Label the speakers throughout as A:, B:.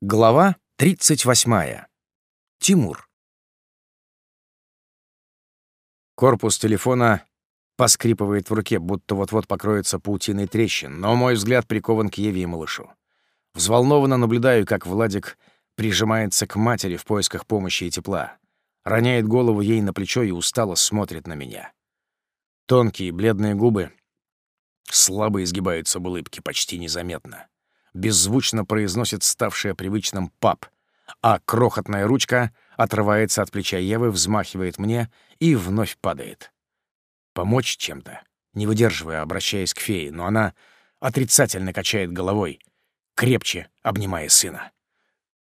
A: Глава 38. Тимур. Корпус телефона поскрипывает в руке, будто вот-вот покроется паутиной трещин, но мой взгляд прикован к Еве и малышу. Взволнованно наблюдаю, как Владик прижимается к матери в поисках помощи и тепла, роняет голову ей на плечо и устало смотрит на меня. Тонкие бледные губы слабо изгибаются в улыбке, почти незаметно беззвучно произносит ставшее привычным «пап», а крохотная ручка отрывается от плеча Евы, взмахивает мне и вновь падает. Помочь чем-то, не выдерживая, обращаясь к фее, но она отрицательно качает головой, крепче обнимая сына.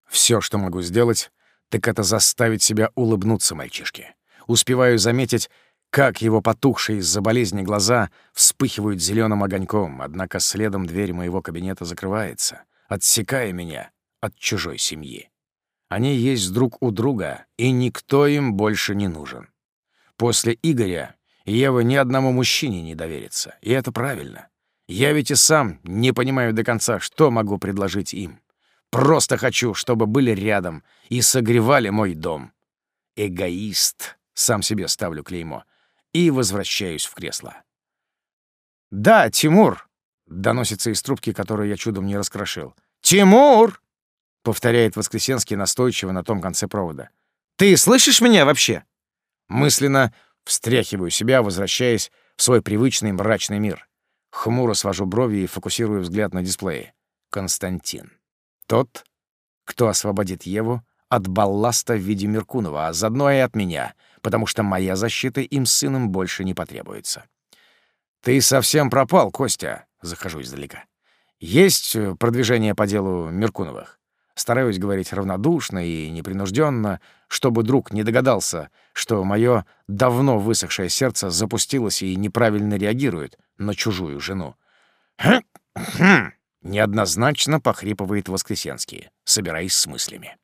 A: Все, что могу сделать, так это заставить себя улыбнуться мальчишке. Успеваю заметить, как его потухшие из-за болезни глаза вспыхивают зеленым огоньком, однако следом дверь моего кабинета закрывается, отсекая меня от чужой семьи. Они есть друг у друга, и никто им больше не нужен. После Игоря Ева ни одному мужчине не доверится, и это правильно. Я ведь и сам не понимаю до конца, что могу предложить им. Просто хочу, чтобы были рядом и согревали мой дом. Эгоист, сам себе ставлю клеймо — и возвращаюсь в кресло. «Да, Тимур!» — доносится из трубки, которую я чудом не раскрошил. «Тимур!» — повторяет Воскресенский настойчиво на том конце провода. «Ты слышишь меня вообще?» Мысленно встряхиваю себя, возвращаясь в свой привычный мрачный мир. Хмуро свожу брови и фокусирую взгляд на дисплее. Константин. Тот, кто освободит Еву от балласта в виде Меркунова, а заодно и от меня — потому что моя защита им с сыном больше не потребуется. «Ты совсем пропал, Костя», — захожу издалека. «Есть э, продвижение по делу Меркуновых?» Стараюсь говорить равнодушно и непринужденно, чтобы друг не догадался, что мое давно высохшее сердце запустилось и неправильно реагирует на чужую жену. «Хм-хм!» — неоднозначно похрипывает Воскресенский, собираясь с мыслями.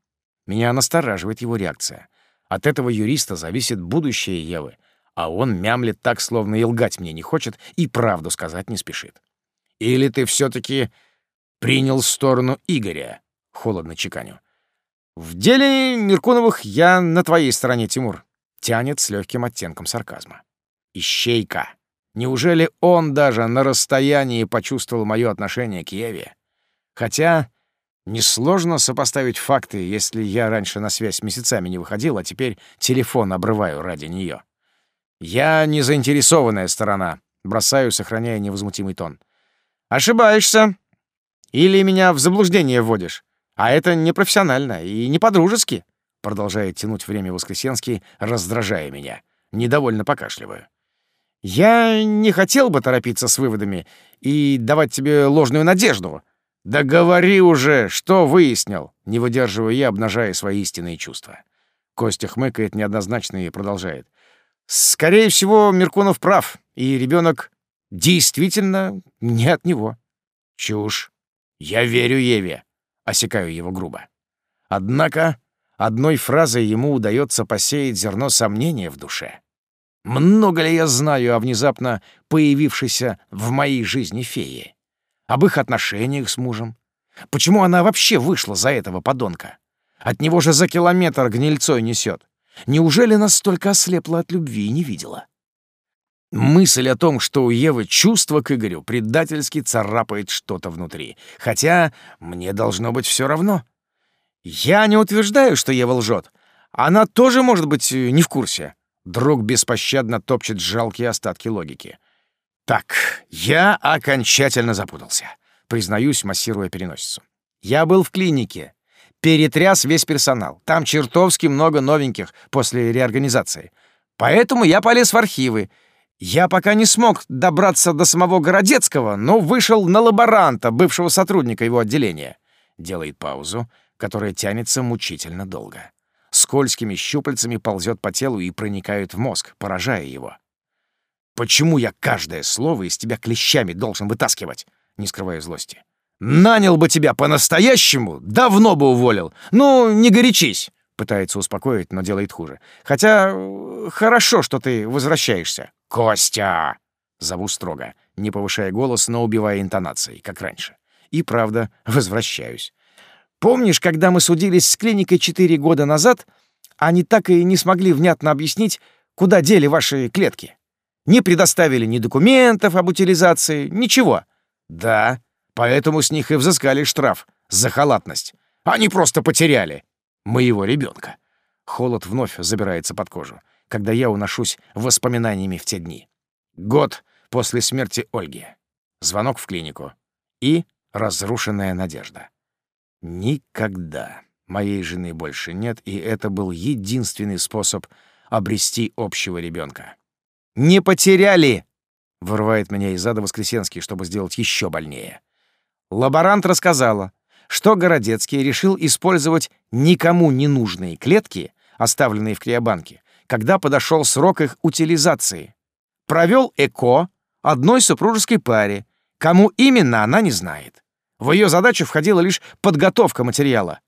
A: Меня настораживает его реакция. От этого юриста зависит будущее Евы, а он мямлет так, словно и лгать мне не хочет, и правду сказать не спешит. Или ты все таки принял сторону Игоря?» — холодно чеканю. «В деле Меркуновых я на твоей стороне, Тимур», — тянет с легким оттенком сарказма. «Ищейка! Неужели он даже на расстоянии почувствовал мое отношение к Еве? Хотя Несложно сопоставить факты, если я раньше на связь месяцами не выходил, а теперь телефон обрываю ради нее. Я не заинтересованная сторона, бросаю, сохраняя невозмутимый тон. Ошибаешься. Или меня в заблуждение вводишь. А это непрофессионально и не по-дружески, продолжает тянуть время Воскресенский, раздражая меня. Недовольно покашливаю. Я не хотел бы торопиться с выводами и давать тебе ложную надежду, «Да говори уже, что выяснил?» Не выдерживаю я, обнажая свои истинные чувства. Костя хмыкает неоднозначно и продолжает. «Скорее всего, Меркунов прав, и ребенок действительно не от него». «Чушь. Я верю Еве», — осекаю его грубо. Однако одной фразой ему удается посеять зерно сомнения в душе. Много ли я знаю о внезапно появившейся в моей жизни фее? Об их отношениях с мужем. Почему она вообще вышла за этого подонка? От него же за километр гнильцой несет. Неужели настолько ослепла от любви и не видела? Мысль о том, что у Евы чувство к Игорю предательски царапает что-то внутри. Хотя мне должно быть все равно. Я не утверждаю, что Ева лжет. Она тоже может быть не в курсе. Друг беспощадно топчет жалкие остатки логики. Так, я окончательно запутался. Признаюсь, массируя переносицу. Я был в клинике. Перетряс весь персонал. Там чертовски много новеньких после реорганизации. Поэтому я полез в архивы. Я пока не смог добраться до самого Городецкого, но вышел на лаборанта, бывшего сотрудника его отделения. Делает паузу, которая тянется мучительно долго. Скользкими щупальцами ползет по телу и проникает в мозг, поражая его. Почему я каждое слово из тебя клещами должен вытаскивать? Не скрывая злости. Нанял бы тебя по-настоящему, давно бы уволил. Ну, не горячись. Пытается успокоить, но делает хуже. Хотя э, хорошо, что ты возвращаешься. Костя! Зову строго, не повышая голос, но убивая интонацией, как раньше. И правда, возвращаюсь. Помнишь, когда мы судились с клиникой четыре года назад, они так и не смогли внятно объяснить, куда дели ваши клетки? Не предоставили ни документов об утилизации, ничего. Да, поэтому с них и взыскали штраф за халатность. Они просто потеряли моего ребенка. Холод вновь забирается под кожу, когда я уношусь воспоминаниями в те дни. Год после смерти Ольги. Звонок в клинику. И разрушенная надежда. Никогда моей жены больше нет, и это был единственный способ обрести общего ребенка. «Не потеряли!» — вырывает меня из ада Воскресенский, чтобы сделать еще больнее. Лаборант рассказала, что Городецкий решил использовать никому не нужные клетки, оставленные в криобанке, когда подошел срок их утилизации. Провел ЭКО одной супружеской паре, кому именно она не знает. В ее задачу входила лишь подготовка материала.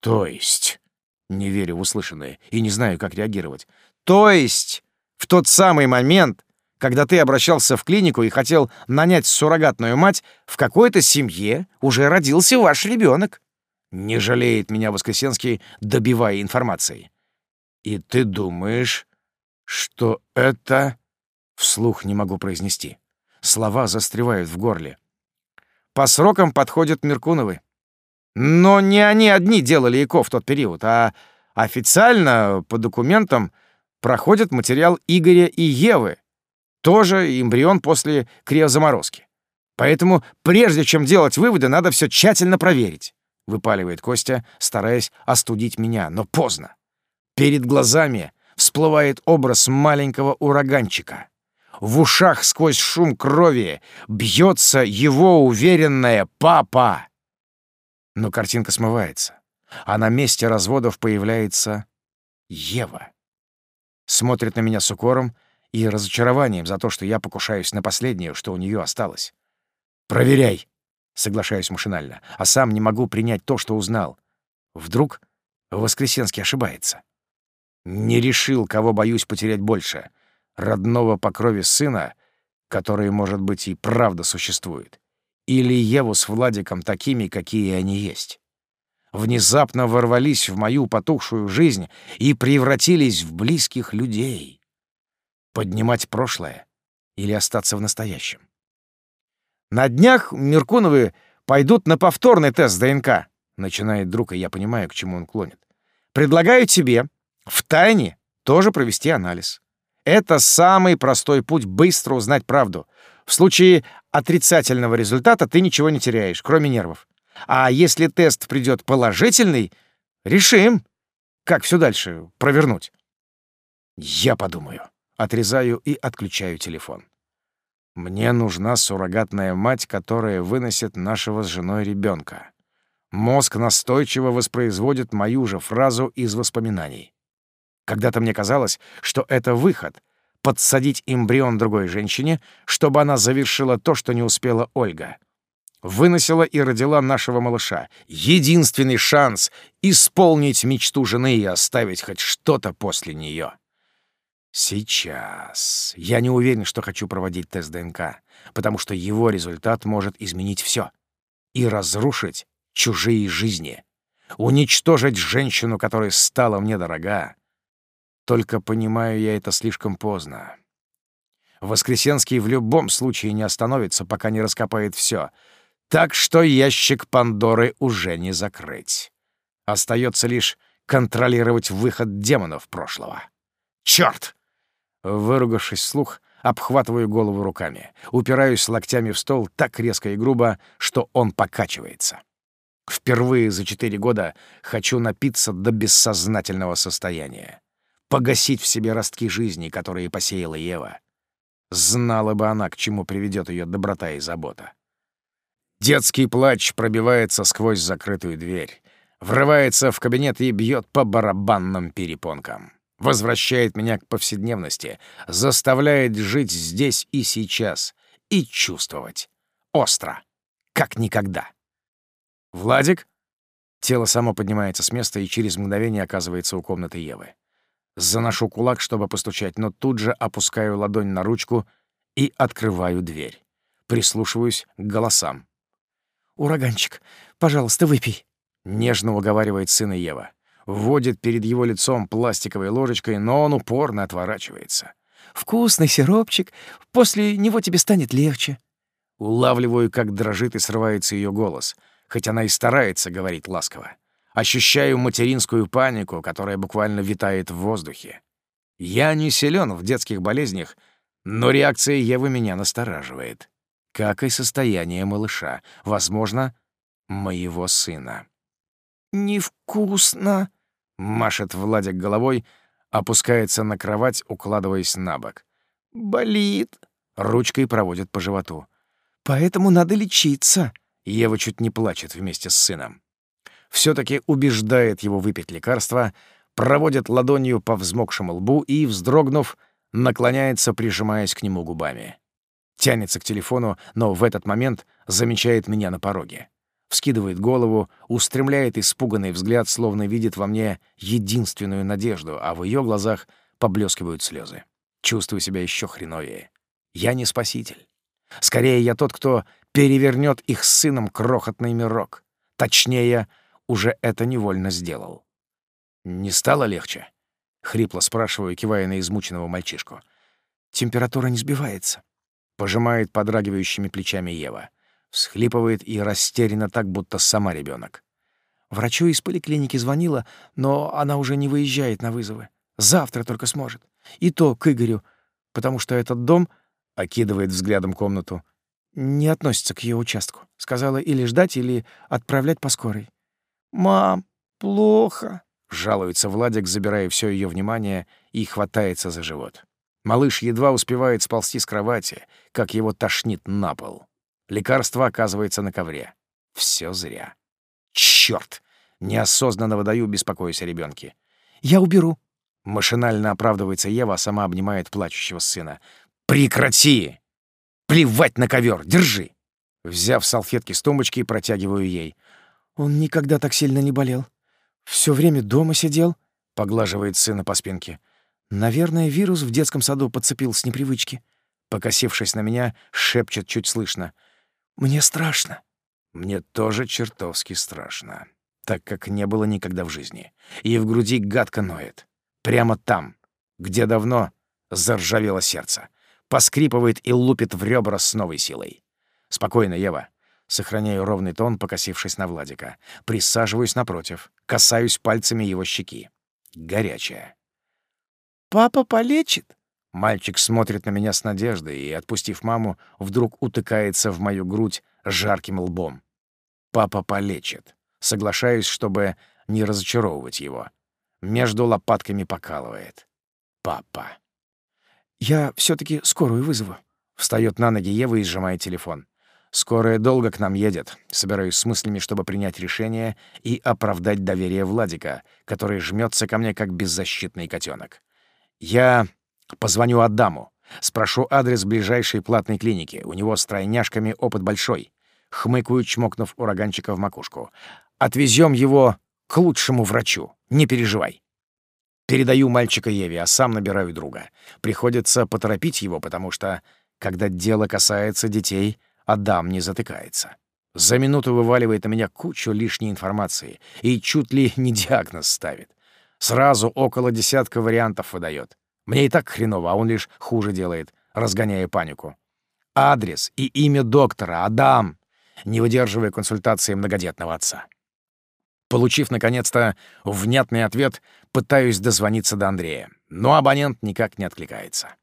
A: То есть... Не верю в услышанное и не знаю, как реагировать. То есть, в тот самый момент, когда ты обращался в клинику и хотел нанять суррогатную мать, в какой-то семье уже родился ваш ребенок. Не жалеет меня Воскресенский, добивая информацией. И ты думаешь, что это... Вслух не могу произнести. Слова застревают в горле. По срокам подходят Меркуновы. Но не они одни делали ЭКО в тот период, а официально, по документам, проходит материал Игоря и Евы, тоже эмбрион после криозаморозки. Поэтому прежде чем делать выводы, надо все тщательно проверить, выпаливает Костя, стараясь остудить меня, но поздно. Перед глазами всплывает образ маленького ураганчика. В ушах сквозь шум крови бьется его уверенная «папа». Но картинка смывается, а на месте разводов появляется Ева. Смотрит на меня с укором и разочарованием за то, что я покушаюсь на последнее, что у нее осталось. «Проверяй!» — соглашаюсь машинально, а сам не могу принять то, что узнал. Вдруг Воскресенский ошибается. Не решил, кого боюсь потерять больше — родного по крови сына, который, может быть, и правда существует, или Еву с Владиком такими, какие они есть. Внезапно ворвались в мою потухшую жизнь и превратились в близких людей. Поднимать прошлое или остаться в настоящем? На днях Меркуновы пойдут на повторный тест ДНК, начинает друг, и я понимаю, к чему он клонит. Предлагаю тебе в тайне тоже провести анализ. Это самый простой путь быстро узнать правду. В случае отрицательного результата ты ничего не теряешь, кроме нервов. А если тест придет положительный, решим, как все дальше провернуть. Я подумаю. Отрезаю и отключаю телефон. Мне нужна суррогатная мать, которая выносит нашего с женой ребенка. Мозг настойчиво воспроизводит мою же фразу из воспоминаний. Когда-то мне казалось, что это выход — подсадить эмбрион другой женщине, чтобы она завершила то, что не успела Ольга. Выносила и родила нашего малыша. Единственный шанс исполнить мечту жены и оставить хоть что-то после нее. Сейчас. Я не уверен, что хочу проводить тест ДНК, потому что его результат может изменить все и разрушить чужие жизни, уничтожить женщину, которая стала мне дорога. Только понимаю я это слишком поздно. Воскресенский в любом случае не остановится, пока не раскопает все, так что ящик Пандоры уже не закрыть. Остается лишь контролировать выход демонов прошлого. Черт! Выругавшись вслух, обхватываю голову руками, упираюсь локтями в стол так резко и грубо, что он покачивается. Впервые за четыре года хочу напиться до бессознательного состояния, погасить в себе ростки жизни, которые посеяла Ева. Знала бы она, к чему приведет ее доброта и забота. Детский плач пробивается сквозь закрытую дверь, врывается в кабинет и бьет по барабанным перепонкам возвращает меня к повседневности, заставляет жить здесь и сейчас и чувствовать. Остро. Как никогда. «Владик?» Тело само поднимается с места и через мгновение оказывается у комнаты Евы. Заношу кулак, чтобы постучать, но тут же опускаю ладонь на ручку и открываю дверь. Прислушиваюсь к голосам. «Ураганчик, пожалуйста, выпей». — нежно уговаривает сына Ева. Вводит перед его лицом пластиковой ложечкой, но он упорно отворачивается.
B: «Вкусный сиропчик. После него тебе станет легче».
A: Улавливаю, как дрожит и срывается ее голос, хоть она и старается говорить ласково. Ощущаю материнскую панику, которая буквально витает в воздухе. Я не силен в детских болезнях, но реакция Евы меня настораживает. Как и состояние малыша, возможно, моего сына.
B: «Невкусно», —
A: машет Владик головой, опускается на кровать, укладываясь на бок.
B: «Болит», —
A: ручкой проводит по животу.
B: «Поэтому надо лечиться».
A: Ева чуть не плачет вместе с сыном. все таки убеждает его выпить лекарство, проводит ладонью по взмокшему лбу и, вздрогнув, наклоняется, прижимаясь к нему губами. Тянется к телефону, но в этот момент замечает меня на пороге вскидывает голову, устремляет испуганный взгляд, словно видит во мне единственную надежду, а в ее глазах поблескивают слезы. Чувствую себя еще хреновее. Я не спаситель. Скорее, я тот, кто перевернет их с сыном крохотный мирок. Точнее, уже это невольно сделал. «Не стало легче?» — хрипло спрашиваю, кивая на измученного мальчишку.
B: «Температура не сбивается», —
A: пожимает подрагивающими плечами Ева всхлипывает и растеряна так, будто сама ребенок.
B: Врачу из поликлиники звонила, но она уже не выезжает на вызовы. Завтра только сможет. И то к Игорю, потому что этот дом, — окидывает взглядом комнату, — не относится к ее участку. Сказала или ждать, или отправлять по скорой. «Мам, плохо», — жалуется Владик, забирая все ее внимание и хватается за живот.
A: Малыш едва успевает сползти с кровати, как его тошнит на пол. Лекарство оказывается на ковре. Все зря. Черт! Неосознанно выдаю, беспокоясь о ребенке.
B: «Я уберу».
A: Машинально оправдывается Ева, а сама обнимает плачущего сына. «Прекрати! Плевать на ковер! Держи!» Взяв салфетки с тумбочки, протягиваю ей.
B: «Он никогда так сильно не болел. Все время дома сидел», —
A: поглаживает сына по спинке.
B: «Наверное, вирус в детском саду подцепил с непривычки».
A: Покосившись на меня, шепчет чуть слышно —
B: мне страшно.
A: Мне тоже чертовски страшно, так как не было никогда в жизни. И в груди гадко ноет. Прямо там, где давно заржавело сердце. Поскрипывает и лупит в ребра с новой силой. «Спокойно, Ева». Сохраняю ровный тон, покосившись на Владика. Присаживаюсь напротив, касаюсь пальцами его щеки. Горячая.
B: «Папа полечит?»
A: Мальчик смотрит на меня с надеждой и, отпустив маму, вдруг утыкается в мою грудь жарким лбом. Папа полечит. Соглашаюсь, чтобы не разочаровывать его. Между лопатками покалывает. Папа.
B: «Я все таки скорую вызову».
A: Встает на ноги Ева и сжимает телефон. Скорая долго к нам едет. Собираюсь с мыслями, чтобы принять решение и оправдать доверие Владика, который жмется ко мне как беззащитный котенок. Я Позвоню Адаму. Спрошу адрес ближайшей платной клиники. У него с тройняшками опыт большой. Хмыкаю, чмокнув ураганчика в макушку. Отвезем его к лучшему врачу. Не переживай. Передаю мальчика Еве, а сам набираю друга. Приходится поторопить его, потому что, когда дело касается детей, Адам не затыкается. За минуту вываливает на меня кучу лишней информации и чуть ли не диагноз ставит. Сразу около десятка вариантов выдает. Мне и так хреново, а он лишь хуже делает, разгоняя панику. Адрес и имя доктора Адам, не выдерживая консультации многодетного отца. Получив, наконец-то, внятный ответ, пытаюсь дозвониться до Андрея, но абонент никак не откликается.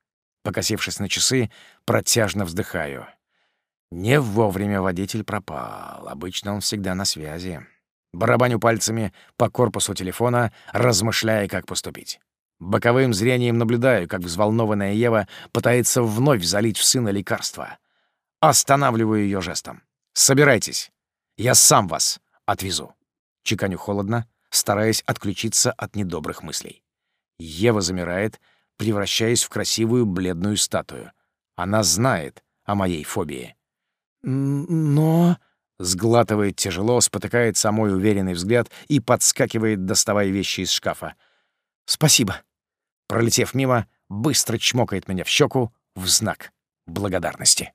A: Покосившись на часы, протяжно вздыхаю. Не вовремя водитель пропал, обычно он всегда на связи. Барабаню пальцами по корпусу телефона, размышляя, как поступить. Боковым зрением наблюдаю, как взволнованная Ева пытается вновь залить в сына лекарство. Останавливаю ее жестом. «Собирайтесь. Я сам вас отвезу». Чеканю холодно, стараясь отключиться от недобрых мыслей. Ева замирает, превращаясь в красивую бледную статую. Она знает о моей фобии.
B: «Но...»
A: — сглатывает тяжело, спотыкает самой уверенный взгляд и подскакивает, доставая вещи из шкафа. «Спасибо». Пролетев мимо, быстро чмокает меня в щеку в знак благодарности.